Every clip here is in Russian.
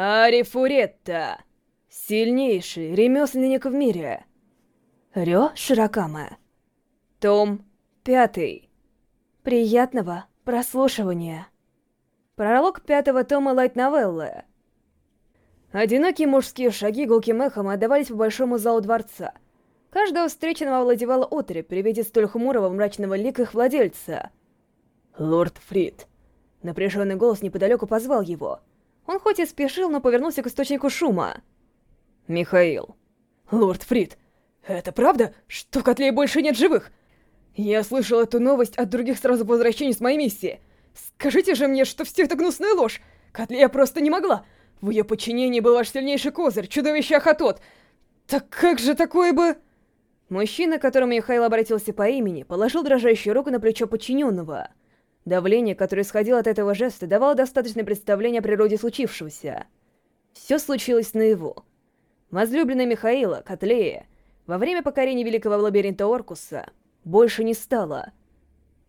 Арифуретта. Сильнейший ремесленник в мире. Рё Широкама. Том пятый. Приятного прослушивания. Пролог пятого тома лайт-новеллы. Одинокие мужские шаги гулким эхом отдавались по большому залу дворца. Каждого встреченного овладевала отребь при виде столь хмурого мрачного лика их владельца. «Лорд Фрид». Напряженный голос неподалеку позвал его. Он хоть и спешил, но повернулся к источнику шума. «Михаил». «Лорд Фрид, это правда, что в котле больше нет живых? Я слышал эту новость от других сразу по возвращению с моей миссии. Скажите же мне, что все это гнусная ложь. Котлея просто не могла. В ее подчинении был ваш сильнейший козырь, чудовище Ахатот. Так как же такое бы... Мужчина, к которому Михаил обратился по имени, положил дрожащую руку на плечо подчиненного. Давление, которое исходило от этого жеста, давало достаточное представление о природе случившегося. Все случилось наяву. Возлюбленная Михаила, Котлея, во время покорения великого лабиринта Оркуса, больше не стало.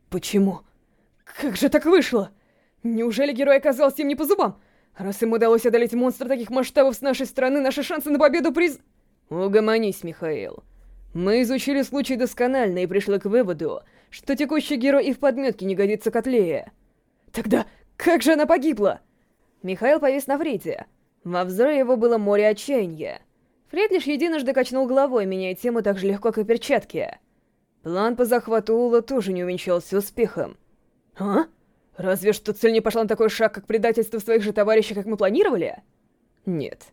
Почему? Как же так вышло? Неужели герой оказался им не по зубам? Раз им удалось одолеть монстра таких масштабов с нашей стороны, наши шансы на победу приз... Угомонись, Михаил. Мы изучили случай досконально и пришли к выводу, что текущий герой и в подметке не годится Котлея. Тогда как же она погибла? Михаил повис на Фриде. Во взоре его было море отчаяния. Фред лишь единожды качнул головой, меняя тему так же легко, как перчатки. План по захвату Ула тоже не увенчался успехом. А? Разве что цель не пошла на такой шаг, как предательство своих же товарищей, как мы планировали? Нет.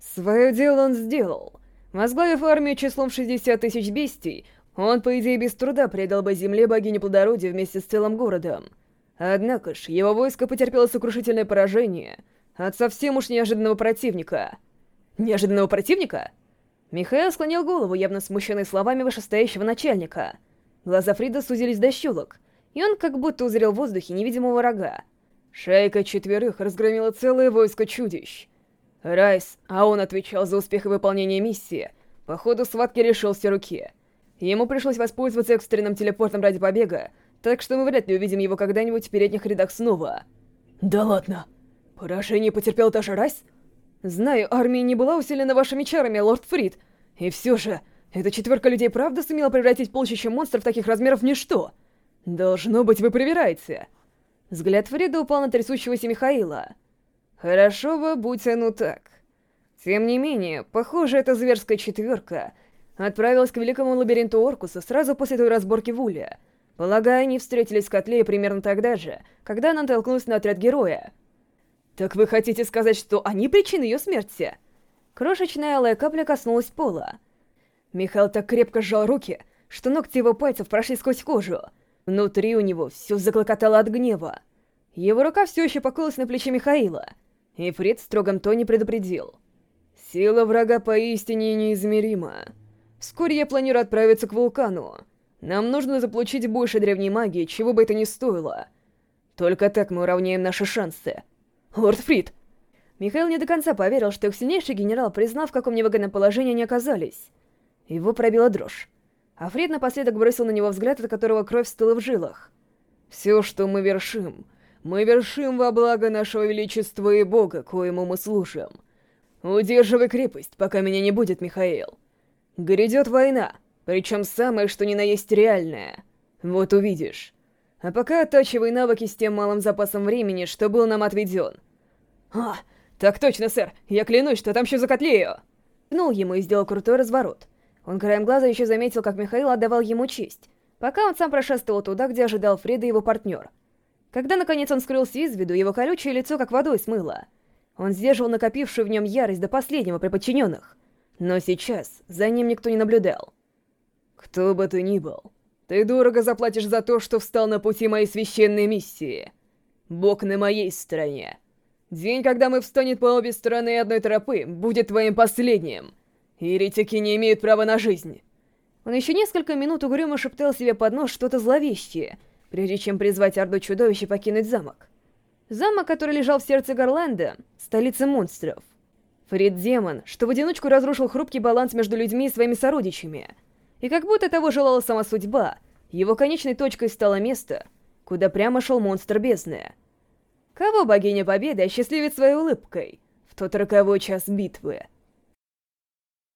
Свое дело он сделал. Возглавив армию числом 60 тысяч бестий, он, по идее, без труда предал бы земле богини плодородия вместе с целым городом. Однако ж, его войско потерпело сокрушительное поражение от совсем уж неожиданного противника. Неожиданного противника? Михаил склонил голову, явно смущенный словами вышестоящего начальника. Глаза Фрида сузились до щелок, и он как будто узрел в воздухе невидимого врага. Шайка четверых разгромила целое войско чудищ. Райс, а он отвечал за успех и выполнение миссии, по ходу схватки решился руки. Ему пришлось воспользоваться экстренным телепортом ради побега, так что мы вряд ли увидим его когда-нибудь в передних рядах снова. Да ладно. Поражение потерпел даже Райс? Знаю, армия не была усилена вашими чарами, лорд Фрид. И все же, эта четверка людей правда сумела превратить полчища монстров таких размеров в ничто? Должно быть, вы проверяете. Взгляд Фрида упал на трясущегося Михаила. Хорошо бы, будь оно так. Тем не менее, похоже, эта зверская четверка отправилась к великому лабиринту Оркуса сразу после той разборки в Уле. Полагаю, они встретились с Котлеей примерно тогда же, когда она натолкнулась на отряд героя. Так вы хотите сказать, что они причины ее смерти? Крошечная алая капля коснулась пола. Михаил так крепко сжал руки, что ногти его пальцев прошли сквозь кожу. Внутри у него все заклокотало от гнева. Его рука все еще покоилась на плече Михаила — и Фред в строгом тоне предупредил. «Сила врага поистине неизмерима. Вскоре я планирую отправиться к вулкану. Нам нужно заполучить больше древней магии, чего бы это ни стоило. Только так мы уравняем наши шансы. Лорд Фрид!» Михаил не до конца поверил, что их сильнейший генерал признал, в каком невыгодном положении они оказались. Его пробила дрожь. А Фрид напоследок бросил на него взгляд, от которого кровь стыла в жилах. «Все, что мы вершим, мы вершим во благо нашего величества и бога, коему мы служим. Удерживай крепость, пока меня не будет, Михаил. Грядет война, причем самое, что ни на есть реальная. Вот увидишь. А пока оттачивай навыки с тем малым запасом времени, что был нам отведен. А, так точно, сэр. Я клянусь, что там еще Котлею. Пнул ему и сделал крутой разворот. Он краем глаза еще заметил, как Михаил отдавал ему честь, пока он сам прошествовал туда, где ожидал Фреда и его партнер — когда, наконец, он скрылся из виду, его колючее лицо как водой смыло. Он сдерживал накопившую в нем ярость до последнего при подчиненных. Но сейчас за ним никто не наблюдал. «Кто бы ты ни был, ты дорого заплатишь за то, что встал на пути моей священной миссии. Бог на моей стороне. День, когда мы встанет по обе стороны одной тропы, будет твоим последним. Еретики не имеют права на жизнь». Он еще несколько минут угрюмо шептал себе под нос что-то зловещее — прежде чем призвать Орду Чудовищ и покинуть замок. Замок, который лежал в сердце Гарленда, столица монстров. Фрид-демон, что в одиночку разрушил хрупкий баланс между людьми и своими сородичами. И как будто того желала сама судьба, его конечной точкой стало место, куда прямо шел монстр бездны. Кого богиня Победы осчастливит своей улыбкой? В тот роковой час битвы.